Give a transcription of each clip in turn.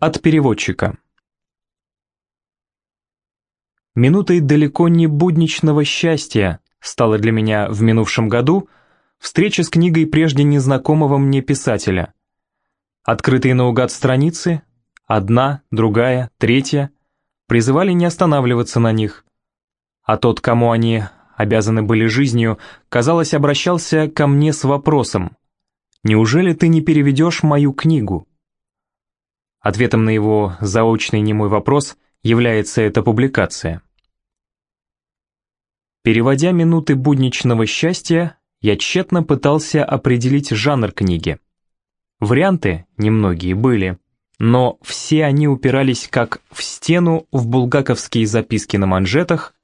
От переводчика. Минутой далеко не будничного счастья стала для меня в минувшем году встреча с книгой прежде незнакомого мне писателя. Открытые наугад страницы, одна, другая, третья, призывали не останавливаться на них, а тот, кому они обязаны были жизнью, казалось, обращался ко мне с вопросом «Неужели ты не переведешь мою книгу?» Ответом на его заочный немой вопрос является эта публикация. Переводя минуты будничного счастья, я тщетно пытался определить жанр книги. Варианты немногие были, но все они упирались как в стену в булгаковские записки на манжетах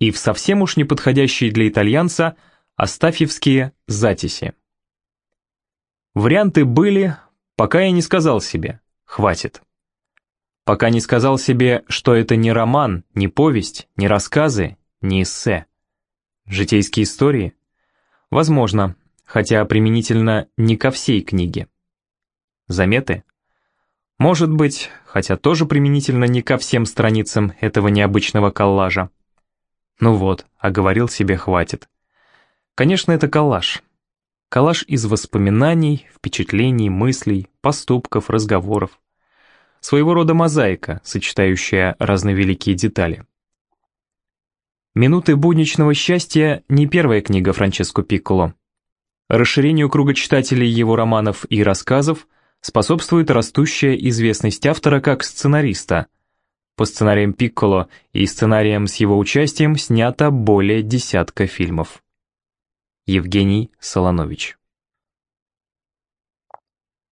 и в совсем уж неподходящие для итальянца астафьевские затиси. Варианты были, пока я не сказал себе «хватит». Пока не сказал себе, что это не роман, не повесть, не рассказы, не эссе. Житейские истории? Возможно, хотя применительно не ко всей книге. Заметы? Может быть, хотя тоже применительно не ко всем страницам этого необычного коллажа. Ну вот, а говорил себе хватит. Конечно, это коллаж. Коллаж из воспоминаний, впечатлений, мыслей, поступков, разговоров. Своего рода мозаика, сочетающая разные великие детали. «Минуты будничного счастья» — не первая книга Франческо Пикколо. Расширению круга читателей его романов и рассказов способствует растущая известность автора как сценариста. По сценариям Пикколо и сценариям с его участием снято более десятка фильмов. Евгений Солонович